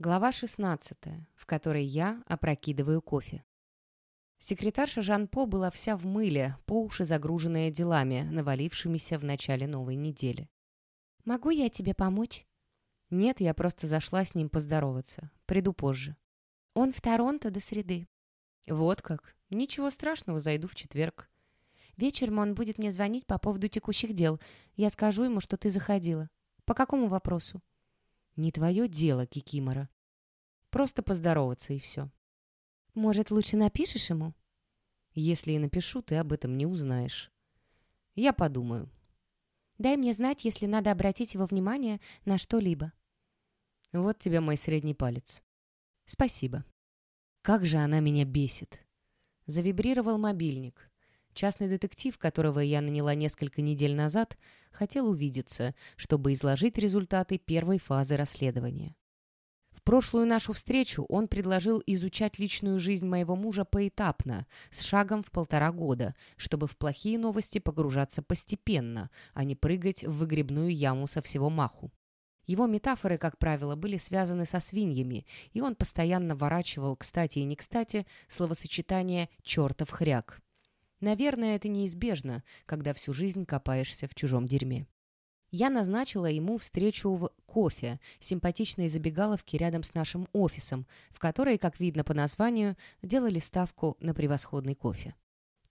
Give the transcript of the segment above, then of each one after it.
Глава 16, в которой я опрокидываю кофе. Секретарша Жан-По была вся в мыле, по уши загруженная делами, навалившимися в начале новой недели. «Могу я тебе помочь?» «Нет, я просто зашла с ним поздороваться. Приду позже». «Он в Торонто до среды». «Вот как. Ничего страшного, зайду в четверг». «Вечером он будет мне звонить по поводу текущих дел. Я скажу ему, что ты заходила. По какому вопросу?» «Не твое дело, Кикимора. Просто поздороваться и все». «Может, лучше напишешь ему?» «Если и напишу, ты об этом не узнаешь». «Я подумаю». «Дай мне знать, если надо обратить его внимание на что-либо». «Вот тебе мой средний палец». «Спасибо». «Как же она меня бесит!» Завибрировал мобильник. Частный детектив, которого я наняла несколько недель назад, хотел увидеться, чтобы изложить результаты первой фазы расследования. В прошлую нашу встречу он предложил изучать личную жизнь моего мужа поэтапно, с шагом в полтора года, чтобы в плохие новости погружаться постепенно, а не прыгать в выгребную яму со всего маху. Его метафоры, как правило, были связаны со свиньями, и он постоянно ворачивал, кстати и не кстати, словосочетание «чертов хряк». Наверное, это неизбежно, когда всю жизнь копаешься в чужом дерьме. Я назначила ему встречу в кофе, симпатичной забегаловке рядом с нашим офисом, в которой, как видно по названию, делали ставку на превосходный кофе.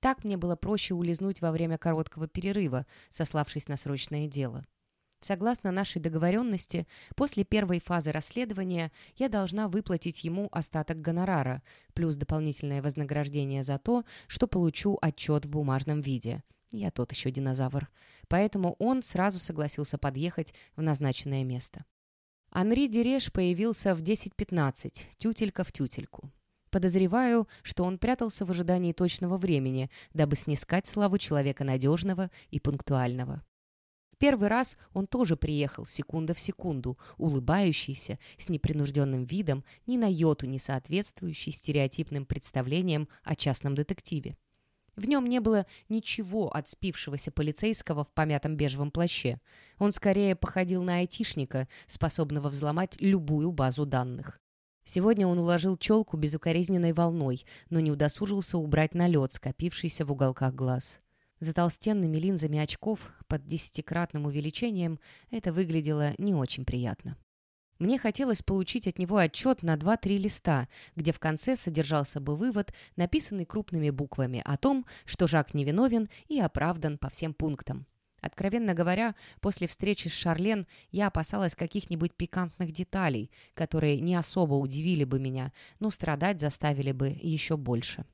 Так мне было проще улизнуть во время короткого перерыва, сославшись на срочное дело. Согласно нашей договоренности, после первой фазы расследования я должна выплатить ему остаток гонорара, плюс дополнительное вознаграждение за то, что получу отчет в бумажном виде. Я тот еще динозавр. Поэтому он сразу согласился подъехать в назначенное место. Анри Дереш появился в 10.15, тютелька в тютельку. Подозреваю, что он прятался в ожидании точного времени, дабы снискать славу человека надежного и пунктуального первый раз он тоже приехал секунда в секунду, улыбающийся, с непринужденным видом, ни на йоту не соответствующий стереотипным представлениям о частном детективе. В нем не было ничего от спившегося полицейского в помятом бежевом плаще. Он скорее походил на айтишника, способного взломать любую базу данных. Сегодня он уложил челку безукоризненной волной, но не удосужился убрать налет, скопившийся в уголках глаз. За толстенными линзами очков под десятикратным увеличением это выглядело не очень приятно. Мне хотелось получить от него отчет на 2-3 листа, где в конце содержался бы вывод, написанный крупными буквами, о том, что Жак невиновен и оправдан по всем пунктам. Откровенно говоря, после встречи с Шарлен я опасалась каких-нибудь пикантных деталей, которые не особо удивили бы меня, но страдать заставили бы еще больше.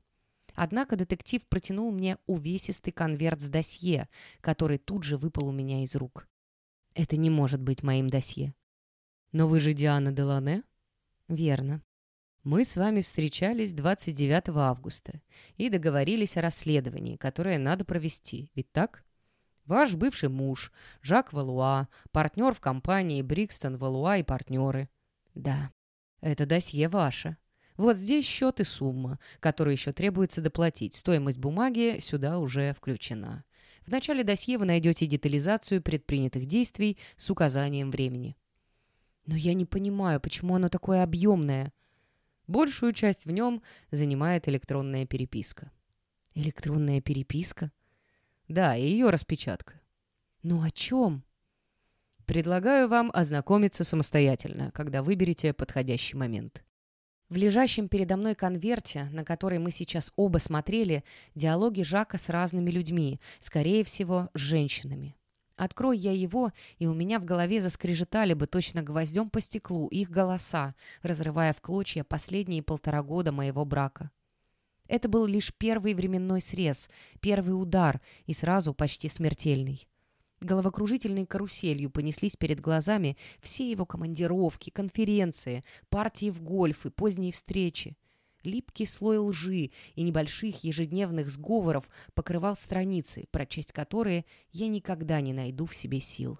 Однако детектив протянул мне увесистый конверт с досье, который тут же выпал у меня из рук. Это не может быть моим досье. Но вы же Диана Делане? Верно. Мы с вами встречались 29 августа и договорились о расследовании, которое надо провести, ведь так? Ваш бывший муж, Жак Валуа, партнер в компании Брикстон, Валуа и партнеры. Да, это досье ваше. Вот здесь счет и сумма, которую еще требуется доплатить. Стоимость бумаги сюда уже включена. В начале досье вы найдете детализацию предпринятых действий с указанием времени. Но я не понимаю, почему оно такое объемное. Большую часть в нем занимает электронная переписка. Электронная переписка? Да, и ее распечатка. Ну о чем? Предлагаю вам ознакомиться самостоятельно, когда выберете подходящий момент. В лежащем передо мной конверте, на который мы сейчас оба смотрели, диалоги Жака с разными людьми, скорее всего, с женщинами. Открой я его, и у меня в голове заскрежетали бы точно гвоздем по стеклу их голоса, разрывая в клочья последние полтора года моего брака. Это был лишь первый временной срез, первый удар и сразу почти смертельный. Головокружительной каруселью понеслись перед глазами все его командировки, конференции, партии в гольф и поздние встречи. Липкий слой лжи и небольших ежедневных сговоров покрывал страницы, прочесть которые я никогда не найду в себе сил.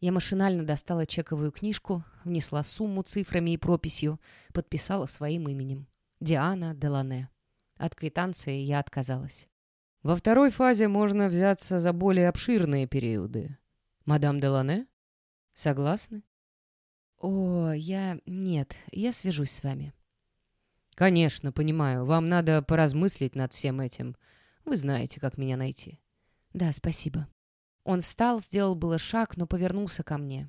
Я машинально достала чековую книжку, внесла сумму цифрами и прописью, подписала своим именем. Диана Делане. От квитанции я отказалась. Во второй фазе можно взяться за более обширные периоды. Мадам Делане? Согласны? «О, я... Нет, я свяжусь с вами». «Конечно, понимаю. Вам надо поразмыслить над всем этим. Вы знаете, как меня найти». «Да, спасибо». Он встал, сделал было шаг, но повернулся ко мне.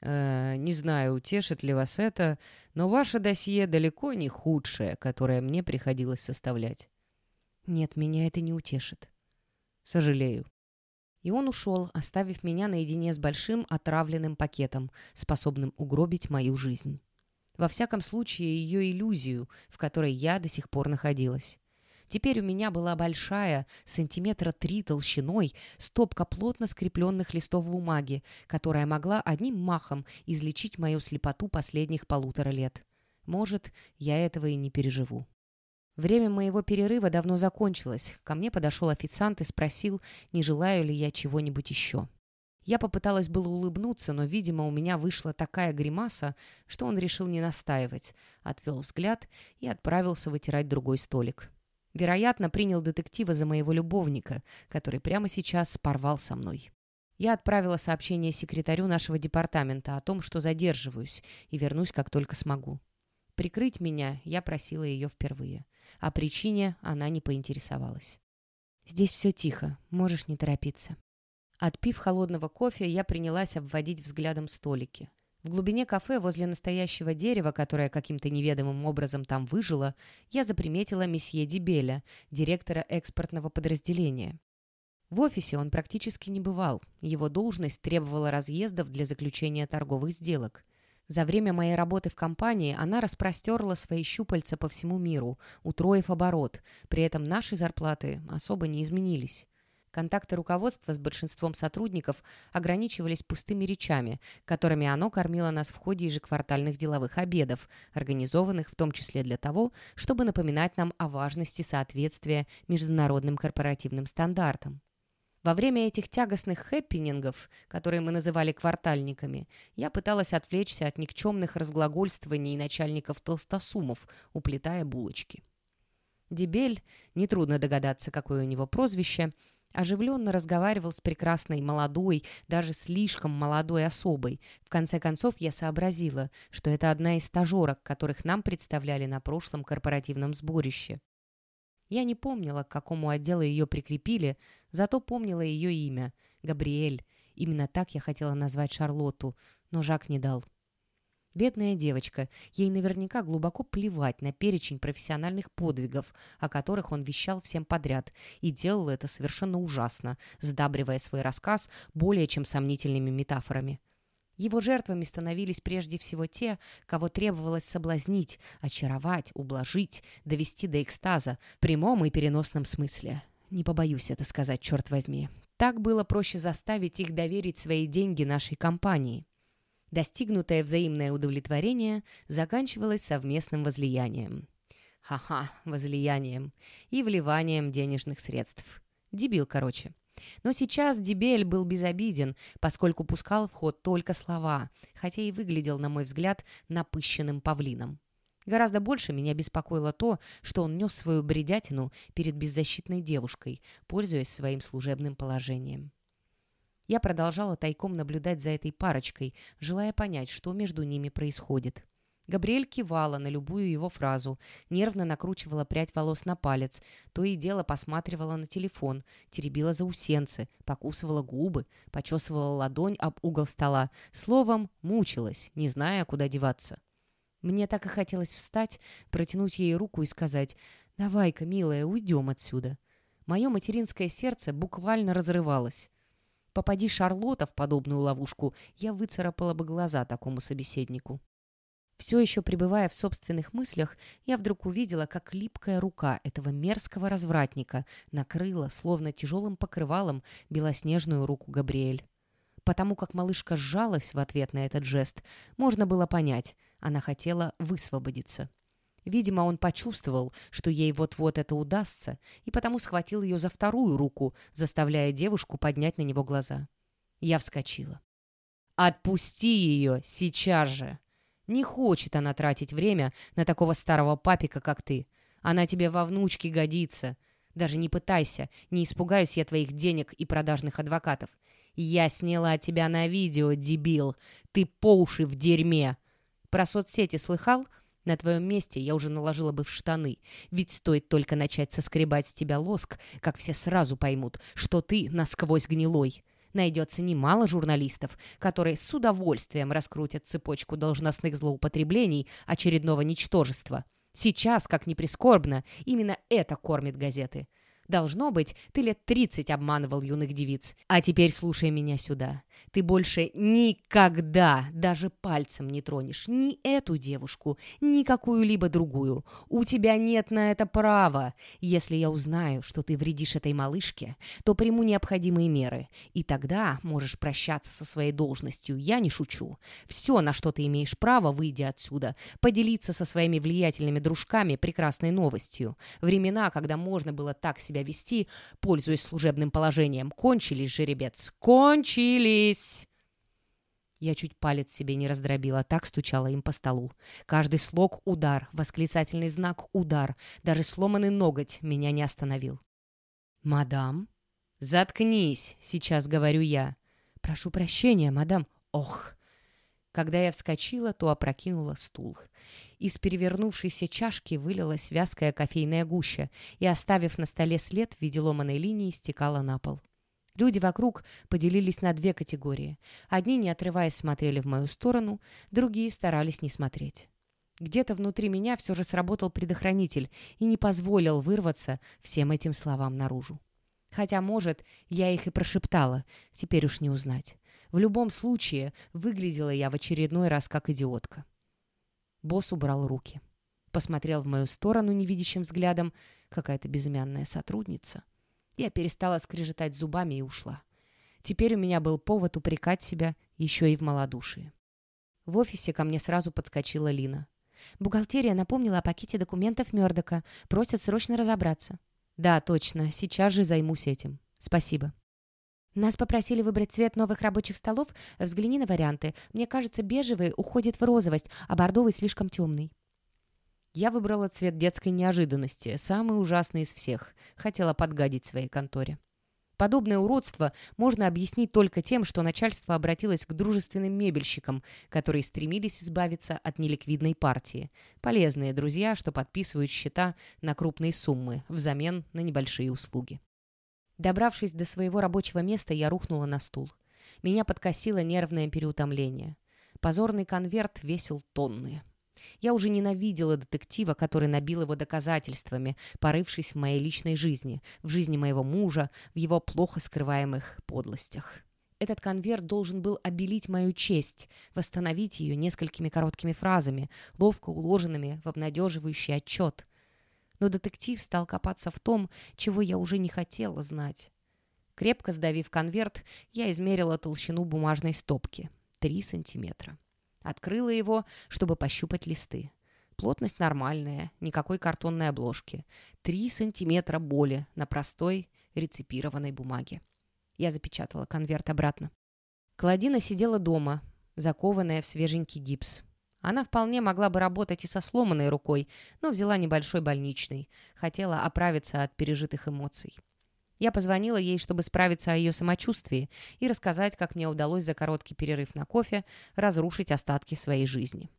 Э, «Не знаю, утешит ли вас это, но ваше досье далеко не худшее, которое мне приходилось составлять». «Нет, меня это не утешит». «Сожалею». И он ушел, оставив меня наедине с большим отравленным пакетом, способным угробить мою жизнь. Во всяком случае, ее иллюзию, в которой я до сих пор находилась. Теперь у меня была большая, сантиметра три толщиной, стопка плотно скрепленных листов бумаги, которая могла одним махом излечить мою слепоту последних полутора лет. Может, я этого и не переживу. Время моего перерыва давно закончилось. Ко мне подошел официант и спросил, не желаю ли я чего-нибудь еще. Я попыталась было улыбнуться, но, видимо, у меня вышла такая гримаса, что он решил не настаивать, отвел взгляд и отправился вытирать другой столик. Вероятно, принял детектива за моего любовника, который прямо сейчас порвал со мной. Я отправила сообщение секретарю нашего департамента о том, что задерживаюсь и вернусь, как только смогу. Прикрыть меня я просила ее впервые. О причине она не поинтересовалась. «Здесь все тихо, можешь не торопиться». Отпив холодного кофе, я принялась обводить взглядом столики. В глубине кафе, возле настоящего дерева, которое каким-то неведомым образом там выжило, я заприметила месье Дибеля, директора экспортного подразделения. В офисе он практически не бывал, его должность требовала разъездов для заключения торговых сделок. За время моей работы в компании она распростерла свои щупальца по всему миру, утроив оборот, при этом наши зарплаты особо не изменились. Контакты руководства с большинством сотрудников ограничивались пустыми речами, которыми оно кормило нас в ходе ежеквартальных деловых обедов, организованных в том числе для того, чтобы напоминать нам о важности соответствия международным корпоративным стандартам. Во время этих тягостных хэппинингов, которые мы называли квартальниками, я пыталась отвлечься от никчемных разглагольствований начальников толстосумов, уплетая булочки. Дебель, нетрудно догадаться, какое у него прозвище, оживленно разговаривал с прекрасной молодой, даже слишком молодой особой. В конце концов я сообразила, что это одна из стажерок, которых нам представляли на прошлом корпоративном сборище. Я не помнила, к какому отделу ее прикрепили, зато помнила ее имя — Габриэль. Именно так я хотела назвать Шарлотту, но Жак не дал. Бедная девочка, ей наверняка глубоко плевать на перечень профессиональных подвигов, о которых он вещал всем подряд, и делал это совершенно ужасно, сдабривая свой рассказ более чем сомнительными метафорами. Его жертвами становились прежде всего те, кого требовалось соблазнить, очаровать, ублажить, довести до экстаза, в прямом и переносном смысле. Не побоюсь это сказать, черт возьми. Так было проще заставить их доверить свои деньги нашей компании. Достигнутое взаимное удовлетворение заканчивалось совместным возлиянием. Ха-ха, возлиянием. И вливанием денежных средств. Дебил, короче. Но сейчас Дебель был безобиден, поскольку пускал в ход только слова, хотя и выглядел, на мой взгляд, напыщенным павлином. Гораздо больше меня беспокоило то, что он нес свою бредятину перед беззащитной девушкой, пользуясь своим служебным положением. Я продолжала тайком наблюдать за этой парочкой, желая понять, что между ними происходит. Габриэль кивала на любую его фразу, нервно накручивала прядь волос на палец, то и дело посматривала на телефон, теребила заусенцы, покусывала губы, почесывала ладонь об угол стола, словом, мучилась, не зная, куда деваться. Мне так и хотелось встать, протянуть ей руку и сказать «Давай-ка, милая, уйдем отсюда». Мое материнское сердце буквально разрывалось. Попади Шарлотта в подобную ловушку, я выцарапала бы глаза такому собеседнику. Все еще пребывая в собственных мыслях, я вдруг увидела, как липкая рука этого мерзкого развратника накрыла, словно тяжелым покрывалом, белоснежную руку Габриэль. Потому как малышка сжалась в ответ на этот жест, можно было понять, она хотела высвободиться. Видимо, он почувствовал, что ей вот-вот это удастся, и потому схватил ее за вторую руку, заставляя девушку поднять на него глаза. Я вскочила. «Отпусти ее сейчас же! Не хочет она тратить время на такого старого папика, как ты. Она тебе во внучке годится. Даже не пытайся, не испугаюсь я твоих денег и продажных адвокатов. Я сняла тебя на видео, дебил. Ты по уши в дерьме!» Про соцсети слыхал? На твоем месте я уже наложила бы в штаны. Ведь стоит только начать соскребать с тебя лоск, как все сразу поймут, что ты насквозь гнилой. Найдется немало журналистов, которые с удовольствием раскрутят цепочку должностных злоупотреблений очередного ничтожества. Сейчас, как ни прискорбно, именно это кормит газеты. Должно быть, ты лет тридцать обманывал юных девиц. А теперь слушай меня сюда. Ты больше никогда даже пальцем не тронешь ни эту девушку, ни какую-либо другую. У тебя нет на это права. Если я узнаю, что ты вредишь этой малышке, то приму необходимые меры. И тогда можешь прощаться со своей должностью. Я не шучу. Все, на что ты имеешь право, выйдя отсюда, поделиться со своими влиятельными дружками прекрасной новостью. Времена, когда можно было так себя вести, пользуясь служебным положением. Кончились, жеребец, кончились!» Я чуть палец себе не раздробила, так стучала им по столу. Каждый слог — удар, восклицательный знак — удар. Даже сломанный ноготь меня не остановил. «Мадам?» «Заткнись!» — сейчас говорю я. «Прошу прощения, мадам». «Ох!» Когда я вскочила, то опрокинула стул. Из перевернувшейся чашки вылилась вязкая кофейная гуща и, оставив на столе след в виде ломаной линии, стекала на пол. Люди вокруг поделились на две категории. Одни, не отрываясь, смотрели в мою сторону, другие старались не смотреть. Где-то внутри меня все же сработал предохранитель и не позволил вырваться всем этим словам наружу. Хотя, может, я их и прошептала, теперь уж не узнать. В любом случае, выглядела я в очередной раз как идиотка. Босс убрал руки. Посмотрел в мою сторону невидящим взглядом. Какая-то безымянная сотрудница. Я перестала скрежетать зубами и ушла. Теперь у меня был повод упрекать себя еще и в малодушии. В офисе ко мне сразу подскочила Лина. «Бухгалтерия напомнила о пакете документов Мёрдока. Просят срочно разобраться». «Да, точно. Сейчас же займусь этим. Спасибо». Нас попросили выбрать цвет новых рабочих столов. Взгляни на варианты. Мне кажется, бежевый уходит в розовость, а бордовый слишком темный. Я выбрала цвет детской неожиданности, самый ужасный из всех. Хотела подгадить своей конторе. Подобное уродство можно объяснить только тем, что начальство обратилось к дружественным мебельщикам, которые стремились избавиться от неликвидной партии. Полезные друзья, что подписывают счета на крупные суммы взамен на небольшие услуги. Добравшись до своего рабочего места, я рухнула на стул. Меня подкосило нервное переутомление. Позорный конверт весил тонны. Я уже ненавидела детектива, который набил его доказательствами, порывшись в моей личной жизни, в жизни моего мужа, в его плохо скрываемых подлостях. Этот конверт должен был обелить мою честь, восстановить ее несколькими короткими фразами, ловко уложенными в обнадеживающий отчет но детектив стал копаться в том, чего я уже не хотела знать. Крепко сдавив конверт, я измерила толщину бумажной стопки. Три сантиметра. Открыла его, чтобы пощупать листы. Плотность нормальная, никакой картонной обложки. Три сантиметра боли на простой реципированной бумаге. Я запечатала конверт обратно. Кладина сидела дома, закованная в свеженький гипс. Она вполне могла бы работать и со сломанной рукой, но взяла небольшой больничный. Хотела оправиться от пережитых эмоций. Я позвонила ей, чтобы справиться о ее самочувствии и рассказать, как мне удалось за короткий перерыв на кофе разрушить остатки своей жизни.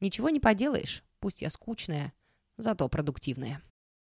Ничего не поделаешь, пусть я скучная, зато продуктивная.